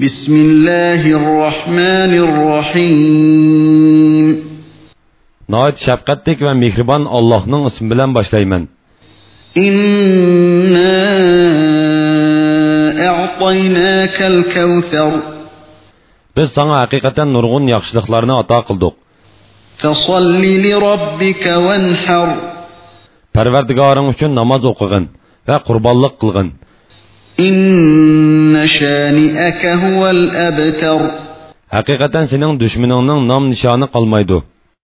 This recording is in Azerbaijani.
بسم الله الرحمن الرحيم Nəhayət şəfqətlik və mehriban Allah'ın ismi bilan başlayman. إنا أعطيناك الكوثر Biz sana haqiqatan nurg'un yaxshiliklarni ato qildik. فصل لربك وانحر Parvardigoring uchun namoz o'qig'in va qurbonlik qilg'in. إن شانئك هو الأبتر. حقيقة سنين دشمنان نام نشانه قلميدو